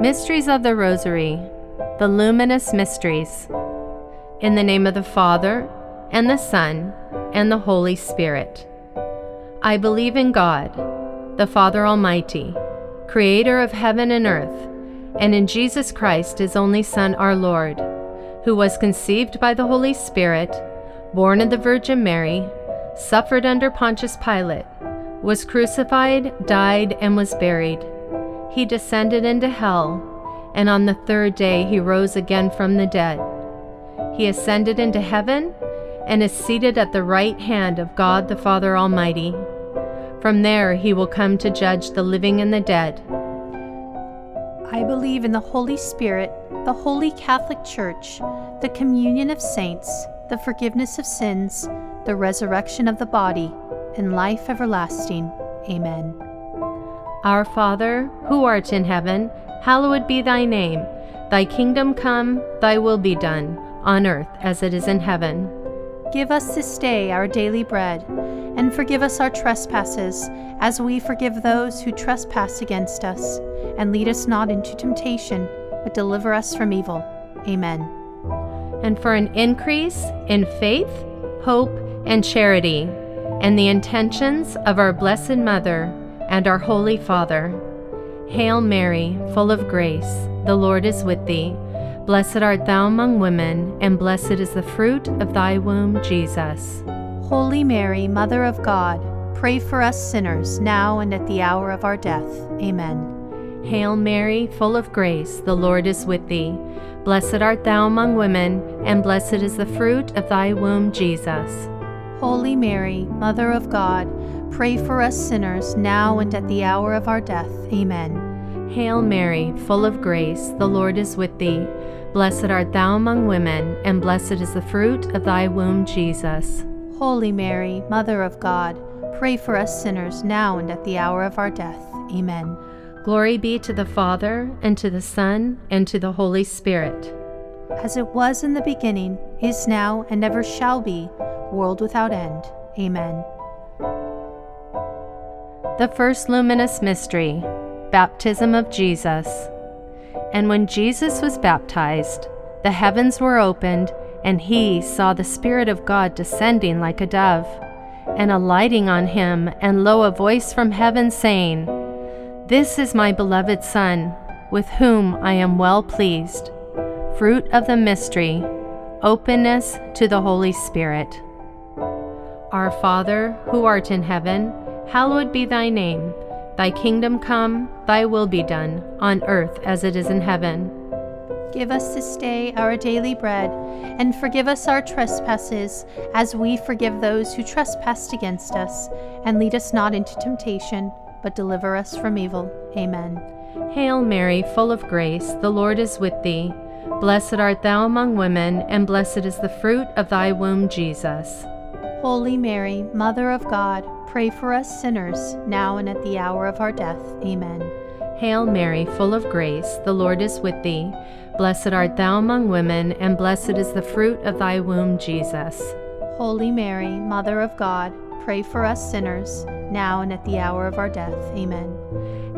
Mysteries of the Rosary, the Luminous Mysteries. In the name of the Father, and the Son, and the Holy Spirit. I believe in God, the Father Almighty, creator of heaven and earth, and in Jesus Christ, his only Son, our Lord, who was conceived by the Holy Spirit, born of the Virgin Mary, suffered under Pontius Pilate, was crucified, died, and was buried. He descended into hell, and on the third day he rose again from the dead. He ascended into heaven and is seated at the right hand of God the Father Almighty. From there he will come to judge the living and the dead. I believe in the Holy Spirit, the Holy Catholic Church, the communion of saints, the forgiveness of sins, the resurrection of the body, and life everlasting. Amen. Our Father, who art in heaven, hallowed be thy name. Thy kingdom come, thy will be done, on earth as it is in heaven. Give us this day our daily bread, and forgive us our trespasses, as we forgive those who trespass against us. And lead us not into temptation, but deliver us from evil. Amen. And for an increase in faith, hope, and charity, and the intentions of our Blessed Mother and our Holy Father. Hail Mary, full of grace, the Lord is with thee. Blessed art thou among women, and blessed is the fruit of thy womb, Jesus. Holy Mary, Mother of God, pray for us sinners, now and at the hour of our death. Amen. Hail Mary, full of grace, the Lord is with thee. Blessed art thou among women, and blessed is the fruit of thy womb, Jesus. Holy Mary, Mother of God, pray for us sinners, now and at the hour of our death. Amen. Hail Mary, full of grace, the Lord is with thee. Blessed art thou among women, and blessed is the fruit of thy womb, Jesus. Holy Mary, Mother of God, pray for us sinners, now and at the hour of our death. Amen. Glory be to the Father, and to the Son, and to the Holy Spirit. As it was in the beginning, is now, and ever shall be, world without end. Amen. The first luminous mystery Baptism of Jesus. And when Jesus was baptized, the heavens were opened, and he saw the Spirit of God descending like a dove, and alighting on him, and lo, a voice from heaven saying, This is my beloved Son, with whom I am well pleased. Fruit of the mystery, openness to the Holy Spirit. Our Father, who art in heaven, hallowed be thy name. Thy kingdom come, thy will be done, on earth as it is in heaven. Give us this day our daily bread, and forgive us our trespasses, as we forgive those who trespass against us. And lead us not into temptation, but deliver us from evil. Amen. Hail Mary, full of grace, the Lord is with thee. Blessed art thou among women, and blessed is the fruit of thy womb, Jesus. Holy Mary, Mother of God, pray for us sinners, now and at the hour of our death. Amen. Hail Mary, full of grace, the Lord is with thee. Blessed art thou among women, and blessed is the fruit of thy womb, Jesus. Holy Mary, Mother of God, pray for us sinners, now and at the hour of our death. Amen.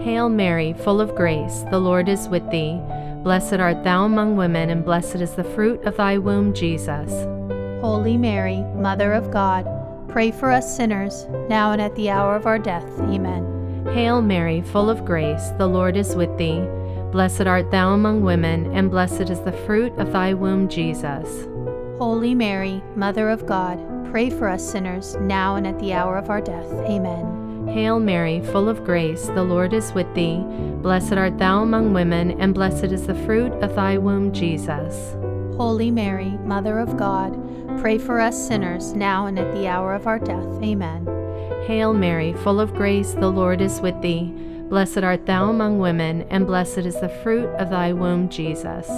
Hail Mary, full of grace, the Lord is with thee. Blessed art thou among women, and blessed is the fruit of thy womb, Jesus. Holy Mary, Mother of God, pray for us sinners, now and at the hour of our death. Amen. Hail Mary, full of grace, the Lord is with thee. Blessed art thou among women, and blessed is the fruit of thy womb, Jesus. Holy Mary, Mother of God, pray for us sinners, now and at the hour of our death. Amen. Hail Mary, full of grace, the Lord is with thee. Blessed art thou among women, and blessed is the fruit of thy womb, Jesus. Holy Mary, Mother of God, pray for us sinners, now and at the hour of our death. Amen. Hail Mary, full of grace, the Lord is with thee. Blessed art thou among women, and blessed is the fruit of thy womb, Jesus.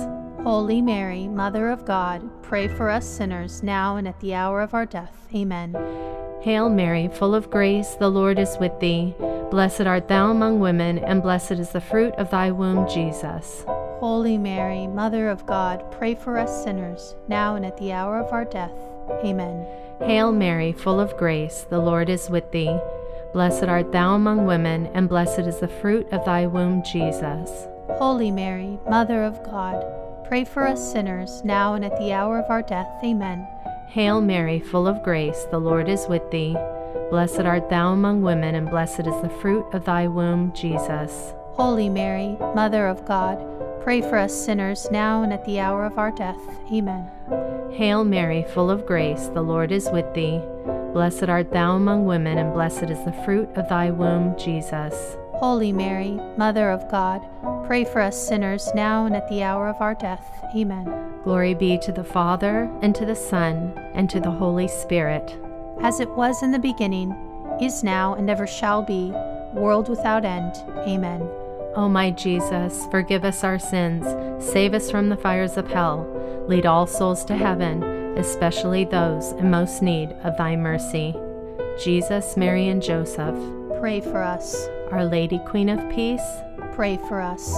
Holy Mary, Mother of God, pray for us sinners, now and at the hour of our death. Amen. Hail Mary, full of grace, the Lord is with thee. Blessed art thou among women, and blessed is the fruit of thy womb, Jesus. Holy Mary, Mother of God, pray for us sinners, now and at the hour of our death. Amen. Hail Mary, full of grace, the Lord is with thee. Blessed art thou among women, and blessed is the fruit of thy womb, Jesus. Holy Mary, Mother of God, pray for us sinners, now and at the hour of our death. Amen. Hail Mary, full of grace, the Lord is with thee. Blessed art thou among women, and blessed is the fruit of thy womb, Jesus. Holy Mary, Mother of God, pray for us sinners, now and at the hour of our death. Amen. Hail Mary, full of grace, the Lord is with thee. Blessed art thou among women, and blessed is the fruit of thy womb, Jesus. Holy Mary, Mother of God, pray for us sinners now and at the hour of our death. Amen. Glory be to the Father, and to the Son, and to the Holy Spirit. As it was in the beginning, is now, and ever shall be, world without end. Amen. O my Jesus, forgive us our sins, save us from the fires of hell, lead all souls to heaven, especially those in most need of thy mercy. Jesus, Mary, and Joseph, Pray for us. Our Lady, Queen of Peace, Pray for us.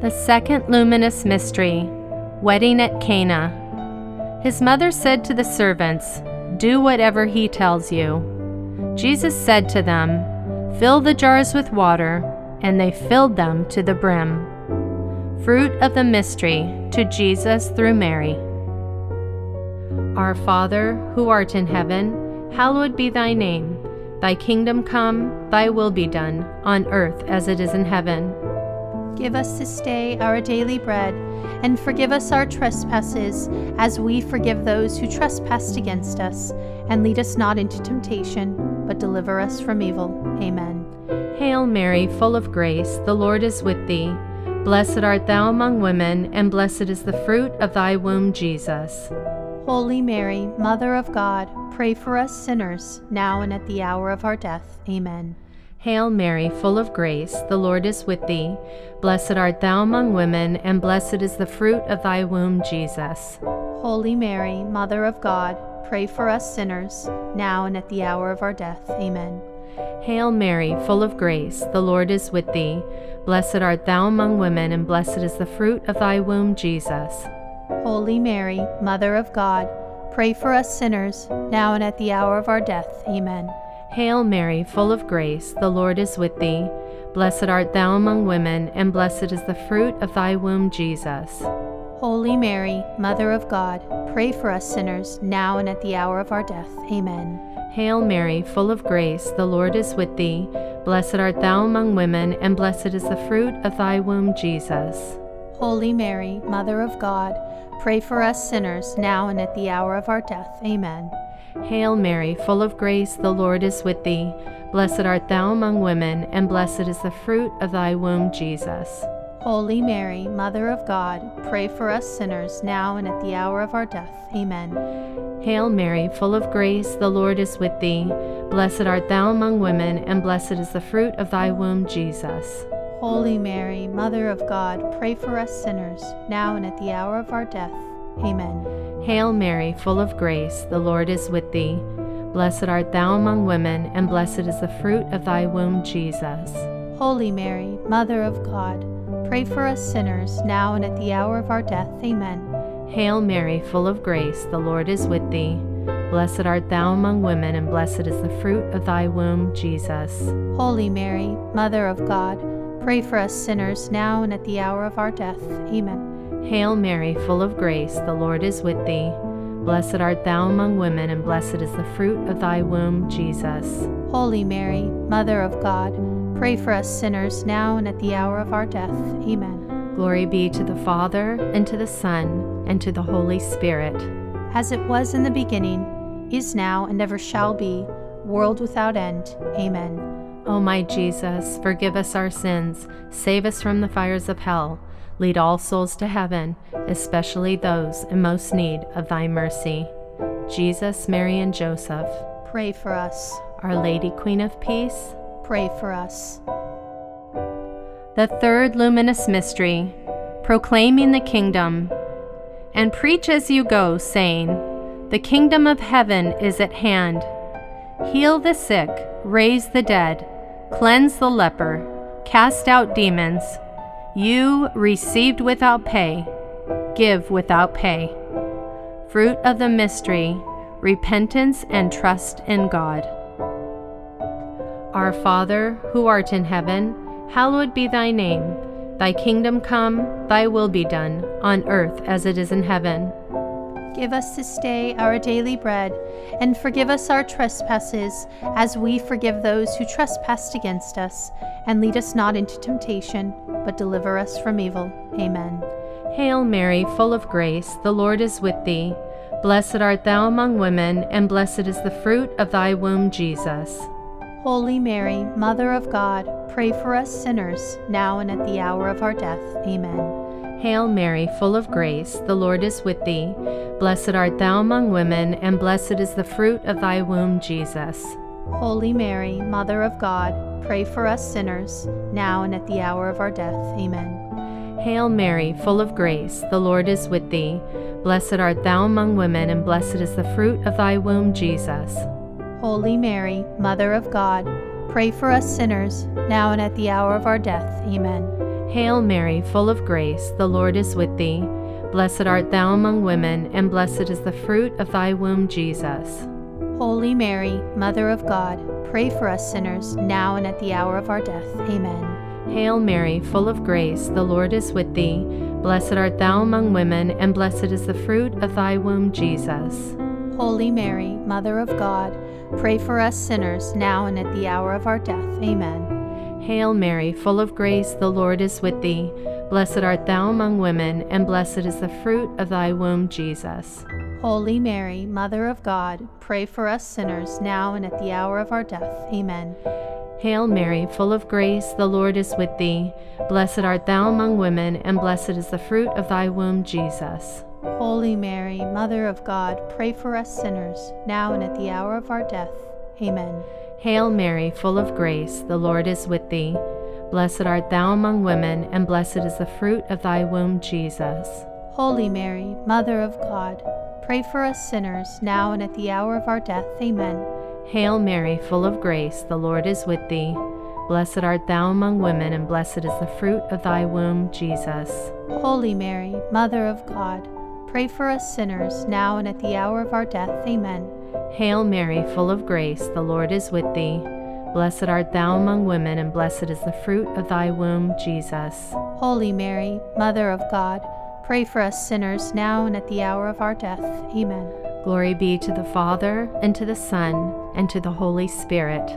The second luminous mystery, wedding at Cana. His mother said to the servants, Do whatever he tells you. Jesus said to them, Fill the jars with water, and they filled them to the brim. Fruit of the mystery to Jesus through Mary. Our Father, who art in heaven, hallowed be thy name. Thy kingdom come, thy will be done, on earth as it is in heaven. Give us this day our daily bread, and forgive us our trespasses, as we forgive those who trespass against us. And lead us not into temptation, but deliver us from evil. Amen. Hail Mary, full of grace, the Lord is with thee. Blessed art thou among women, and blessed is the fruit of thy womb, Jesus. Holy Mary, Mother of God, pray for us sinners, now and at the hour of our death. Amen. Hail Mary, full of grace, the Lord is with thee. Blessed art thou among women, and blessed is the fruit of thy womb, Jesus. Holy Mary, Mother of God, pray for us sinners, now and at the hour of our death. Amen. Hail Mary, full of grace, the Lord is with thee. Blessed art thou among women, and blessed is the fruit of thy womb, Jesus. Holy Mary, Mother of God, pray for us sinners, now and at the hour of our death. Amen. Hail Mary, full of grace, the Lord is with thee. Blessed art thou among women, and blessed is the fruit of thy womb, Jesus. Holy Mary, Mother of God, pray for us sinners, now and at the hour of our death. Amen. Hail Mary, full of grace, the Lord is with thee. Blessed art thou among women, and blessed is the fruit of thy womb, Jesus. Holy Mary, Mother of God, pray for us sinners, now and at the hour of our death. Amen. Hail Mary, full of grace, the Lord is with thee. Blessed art thou among women, and blessed is the fruit of thy womb, Jesus. Holy Mary, Mother of God, pray for us sinners, now and at the hour of our death. Amen. Hail Mary, full of grace, the Lord is with thee. Blessed art thou among women, and blessed is the fruit of thy womb, Jesus. Holy Mary, Mother of God, pray for us sinners, now and at the hour of our death. Amen. Hail Mary, full of grace, the Lord is with thee. Blessed art thou among women, and blessed is the fruit of thy womb, Jesus. Holy Mary, Mother of God, pray for us sinners, now and at the hour of our death. Amen. Hail Mary, full of grace, the Lord is with thee. Blessed art thou among women, and blessed is the fruit of thy womb, Jesus. Holy Mary, Mother of God, pray for us sinners, now and at the hour of our death. Amen. Hail Mary, full of grace, the Lord is with thee. Blessed art thou among women, and blessed is the fruit of thy womb, Jesus. Holy Mary, Mother of God, pray for us sinners, now and at the hour of our death. Amen. Glory be to the Father, and to the Son, and to the Holy Spirit. As it was in the beginning, is now, and ever shall be, world without end. Amen. O my Jesus, forgive us our sins, save us from the fires of hell, lead all souls to heaven, especially those in most need of thy mercy. Jesus, Mary, and Joseph, Pray for us. Our Lady, Queen of Peace, Pray for us. The third luminous mystery, proclaiming the kingdom. And preach as you go, saying, The kingdom of heaven is at hand. Heal the sick, raise the dead, cleanse the leper, cast out demons. You received without pay, give without pay. Fruit of the mystery, repentance and trust in God. Our Father, who art in heaven, hallowed be thy name. Thy kingdom come, thy will be done, on earth as it is in heaven. Give us this day our daily bread, and forgive us our trespasses, as we forgive those who trespass against us. And lead us not into temptation, but deliver us from evil. Amen. Hail Mary, full of grace, the Lord is with thee. Blessed art thou among women, and blessed is the fruit of thy womb, Jesus. Holy Mary, Mother of God, pray for us sinners, now and at the hour of our death. Amen. Hail Mary, full of grace, the Lord is with thee. Blessed art thou among women, and blessed is the fruit of thy womb, Jesus. Holy Mary, Mother of God, pray for us sinners, now and at the hour of our death. Amen. Hail Mary, full of grace, the Lord is with thee. Blessed art thou among women, and blessed is the fruit of thy womb, Jesus. Holy Mary, Mother of God, pray for us sinners, now and at the hour of our death. Amen. Hail Mary, full of grace, the Lord is with thee. Blessed art thou among women, and blessed is the fruit of thy womb, Jesus. Holy Mary, Mother of God, pray for us sinners, now and at the hour of our death. Amen. Hail Mary, full of grace, the Lord is with thee. Blessed art thou among women, and blessed is the fruit of thy womb, Jesus. Holy Mary, Mother of God, Pray for us sinners, now and at the hour of our death. Amen. Hail Mary, full of grace, the Lord is with thee. Blessed art thou among women, and blessed is the fruit of thy womb, Jesus. Holy Mary, Mother of God, pray for us sinners, now and at the hour of our death. Amen. Hail Mary, full of grace, the Lord is with thee. Blessed art thou among women, and blessed is the fruit of thy womb, Jesus. Holy Mary, Mother of God, pray for us sinners, now and at the hour of our death. Amen. Hail Mary, full of grace, the Lord is with thee. Blessed art thou among women, and blessed is the fruit of thy womb, Jesus. Holy Mary, Mother of God, pray for us sinners, now and at the hour of our death. Amen. Hail Mary, full of grace, the Lord is with thee. Blessed art thou among women, and blessed is the fruit of thy womb, Jesus. Holy Mary, Mother of God, Pray for us sinners, now and at the hour of our death. Amen. Hail Mary, full of grace, the Lord is with thee. Blessed art thou among women, and blessed is the fruit of thy womb, Jesus. Holy Mary, Mother of God, pray for us sinners, now and at the hour of our death. Amen. Glory be to the Father, and to the Son, and to the Holy Spirit.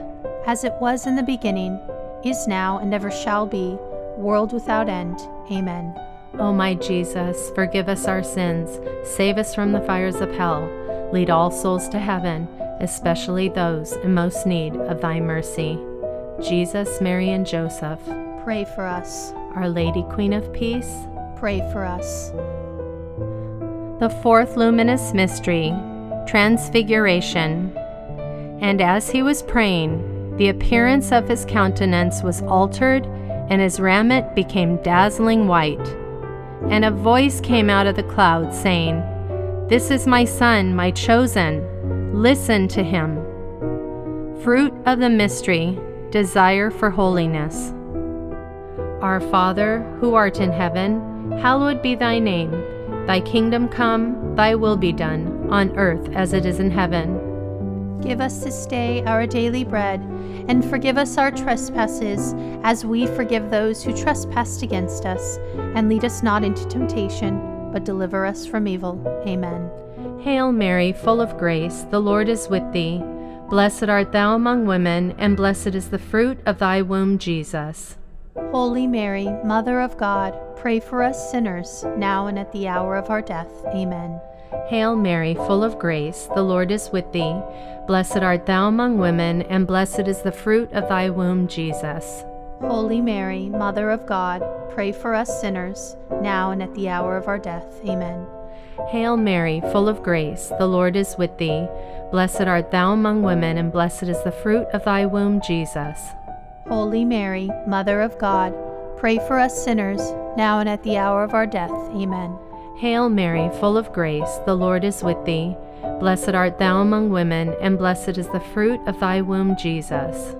As it was in the beginning, is now, and ever shall be, world without end. Amen. O my Jesus, forgive us our sins, save us from the fires of hell, lead all souls to heaven, especially those in most need of thy mercy. Jesus, Mary, and Joseph, pray for us. Our Lady, Queen of Peace, pray for us. The fourth luminous mystery, Transfiguration. And as he was praying, the appearance of his countenance was altered, and his raiment became dazzling white and a voice came out of the cloud saying, This is my Son, my chosen. Listen to him. Fruit of the mystery, desire for holiness. Our Father, who art in heaven, hallowed be thy name. Thy kingdom come, thy will be done, on earth as it is in heaven. Give us this day our daily bread, and forgive us our trespasses, as we forgive those who trespass against us. And lead us not into temptation, but deliver us from evil. Amen. Hail Mary, full of grace, the Lord is with thee. Blessed art thou among women, and blessed is the fruit of thy womb, Jesus. Holy Mary, Mother of God, pray for us sinners, now and at the hour of our death. Amen. Hail Mary, full of grace, the Lord is with thee. Blessed art thou among women, and blessed is the fruit of thy womb, Jesus. Holy Mary, Mother of God, pray for us sinners, now and at the hour of our death. Amen. Hail Mary, full of grace, the Lord is with thee. Blessed art thou among women, and blessed is the fruit of thy womb, Jesus. Holy Mary, Mother of God, pray for us sinners, now and at the hour of our death. Amen. Hail Mary, full of grace, the Lord is with thee. Blessed art thou among women, and blessed is the fruit of thy womb, Jesus.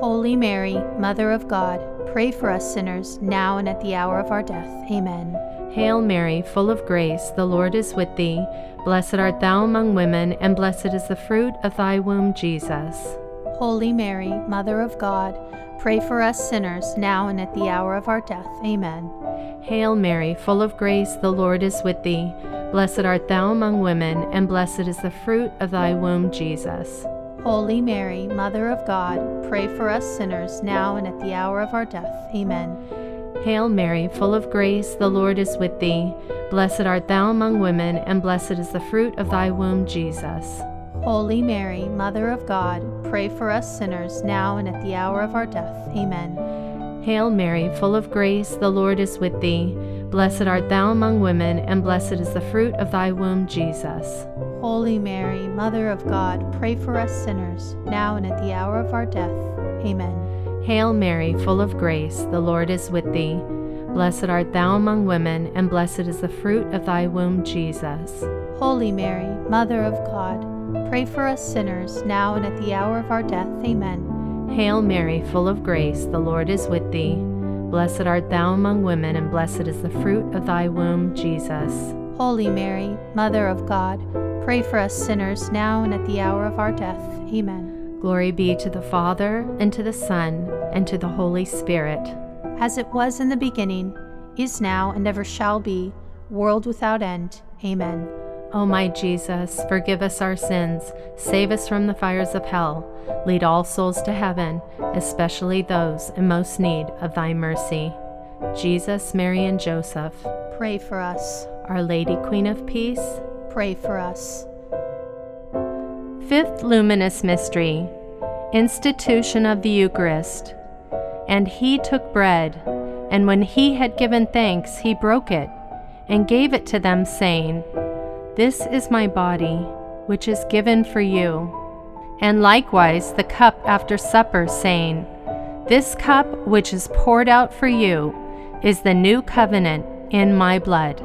Holy Mary, Mother of God, pray for us sinners, now and at the hour of our death. Amen. Hail Mary, full of grace, the Lord is with thee. Blessed art thou among women, and blessed is the fruit of thy womb, Jesus. Holy Mary, Mother of God, pray for us sinners, now and at the hour of our death. Amen. Hail Mary, full of grace, the Lord is with thee. Blessed art thou among women, and blessed is the fruit of thy womb, Jesus. Holy Mary, Mother of God, pray for us sinners, now and at the hour of our death. Amen. Hail Mary, full of grace, the Lord is with thee. Blessed art thou among women, and blessed is the fruit of thy womb, Jesus. Holy Mary, Mother of God, pray for us sinners, now and at the hour of our death. Amen. Hail Mary, full of grace, the Lord is with thee. Blessed art thou among women, and blessed is the fruit of thy womb, Jesus. Holy Mary, Mother of God, pray for us sinners, now and at the hour of our death. Amen. Hail Mary, full of grace, the Lord is with thee. Blessed art thou among women, and blessed is the fruit of thy womb, Jesus. Holy Mary, Mother of God, Pray for us sinners, now and at the hour of our death. Amen. Hail Mary, full of grace, the Lord is with thee. Blessed art thou among women, and blessed is the fruit of thy womb, Jesus. Holy Mary, Mother of God, pray for us sinners, now and at the hour of our death. Amen. Glory be to the Father, and to the Son, and to the Holy Spirit. As it was in the beginning, is now, and ever shall be, world without end. Amen. O my Jesus, forgive us our sins, save us from the fires of hell, lead all souls to heaven, especially those in most need of thy mercy. Jesus, Mary, and Joseph, pray for us. Our Lady, Queen of Peace, pray for us. Fifth Luminous Mystery Institution of the Eucharist. And he took bread, and when he had given thanks, he broke it, and gave it to them, saying, this is my body, which is given for you. And likewise the cup after supper, saying, This cup which is poured out for you is the new covenant in my blood.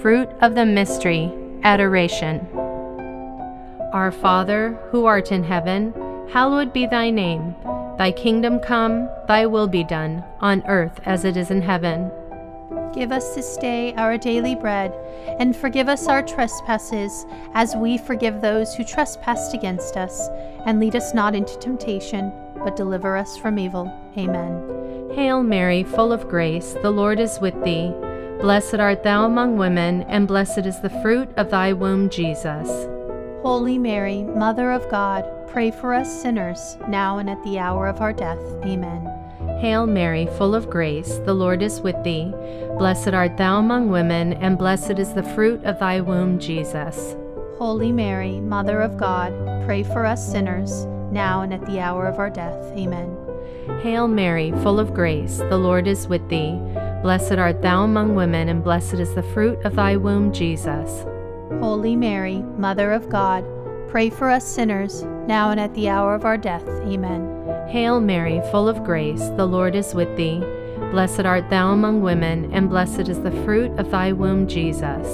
Fruit of the mystery, adoration. Our Father, who art in heaven, hallowed be thy name. Thy kingdom come, thy will be done, on earth as it is in heaven. Give us this day our daily bread, and forgive us our trespasses, as we forgive those who trespass against us. And lead us not into temptation, but deliver us from evil. Amen. Hail Mary, full of grace, the Lord is with thee. Blessed art thou among women, and blessed is the fruit of thy womb, Jesus. Holy Mary, Mother of God, pray for us sinners, now and at the hour of our death. Amen. Hail Mary, full of grace, the Lord is with thee. Blessed art thou among women, and blessed is the fruit of thy womb, Jesus. Holy Mary, Mother of God, pray for us sinners, now and at the hour of our death. Amen. Hail Mary, full of grace, the Lord is with thee. Blessed art thou among women, and blessed is the fruit of thy womb, Jesus. Holy Mary, Mother of God, pray for us sinners, now and at the hour of our death. Amen. Hail Mary, full of grace, the Lord is with thee. Blessed art thou among women, and blessed is the fruit of thy womb, Jesus.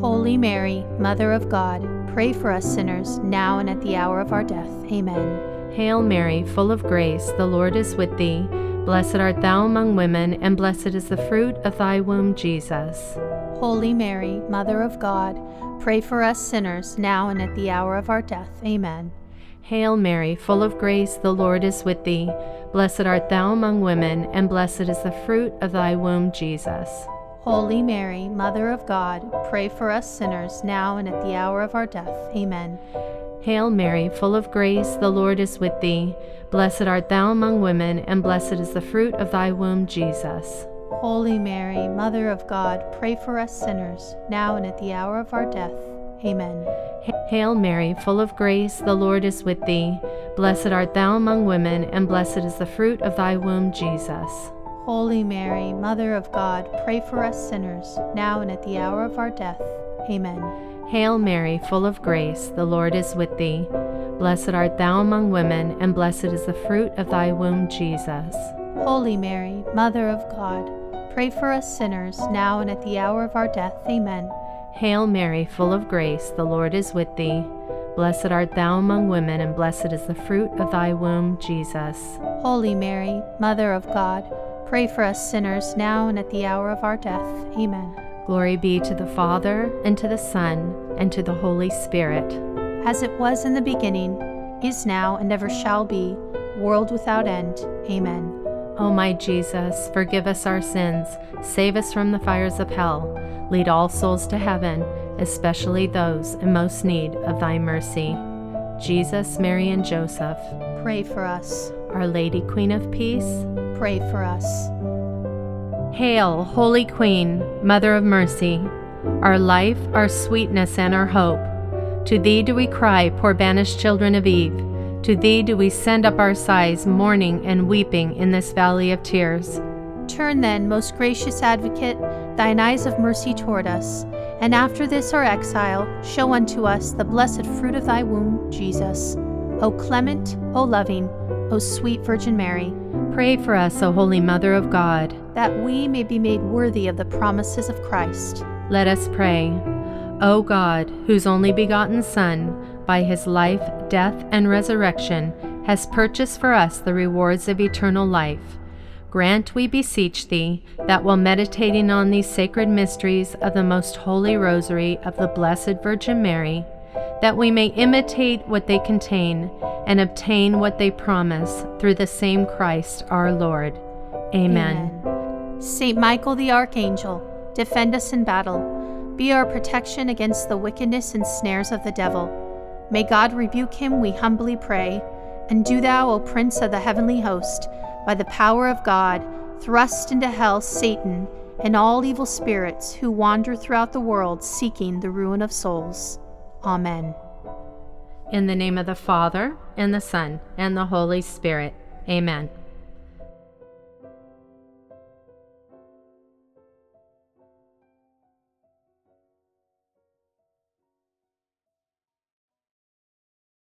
Holy Mary, Mother of God, pray for us sinners, now and at the hour of our death. Amen. Hail Mary, full of grace, the Lord is with thee. Blessed art thou among women, and blessed is the fruit of thy womb, Jesus. Holy Mary, Mother of God, pray for us sinners, now and at the hour of our death. Amen. Hail Mary, full of grace, the Lord is with thee. Blessed art thou among women, and blessed is the fruit of thy womb, Jesus. Holy Mary, Mother of God, pray for us sinners, now and at the hour of our death. Amen. Hail Mary, full of grace, the Lord is with thee. Blessed art thou among women, and blessed is the fruit of thy womb, Jesus. Holy Mary, Mother of God, pray for us sinners, now and at the hour of our death. Amen. Hail Mary, full of grace, the Lord is with thee. Blessed art thou among women, and blessed is the fruit of thy womb, Jesus. Holy Mary, Mother of God, pray for us sinners, now and at the hour of our death. Amen. Hail Mary, full of grace, the Lord is with thee. Blessed art thou among women, and blessed is the fruit of thy womb, Jesus. Holy Mary, Mother of God, pray for us sinners, now and at the hour of our death. Amen. Hail Mary, full of grace, the Lord is with thee. Blessed art thou among women, and blessed is the fruit of thy womb, Jesus. Holy Mary, Mother of God, pray for us sinners now and at the hour of our death. Amen. Glory be to the Father, and to the Son, and to the Holy Spirit. As it was in the beginning, is now, and ever shall be world without end. Amen. O my Jesus, forgive us our sins, save us from the fires of hell, lead all souls to heaven, especially those in most need of thy mercy. Jesus, Mary, and Joseph, Pray for us. Our Lady, Queen of Peace, Pray for us. Hail, Holy Queen, Mother of Mercy, our life, our sweetness, and our hope. To thee do we cry, poor banished children of Eve. To thee do we send up our sighs, mourning and weeping in this valley of tears. Turn then, most gracious Advocate, thine eyes of mercy toward us, and after this our exile, show unto us the blessed fruit of thy womb, Jesus. O clement, O loving, O sweet Virgin Mary, Pray for us, O Holy Mother of God. that we may be made worthy of the promises of Christ. Let us pray. O God, whose only begotten Son, by his life, death, and resurrection, has purchased for us the rewards of eternal life, grant, we beseech thee, that while meditating on these sacred mysteries of the most holy rosary of the Blessed Virgin Mary, that we may imitate what they contain and obtain what they promise through the same Christ our Lord. Amen. Saint Michael the Archangel, defend us in battle. Be our protection against the wickedness and snares of the devil. May God rebuke him, we humbly pray. And do thou, O Prince of the heavenly host, by the power of God, thrust into hell Satan and all evil spirits who wander throughout the world seeking the ruin of souls. Amen. In the name of the Father, and the Son, and the Holy Spirit. Amen.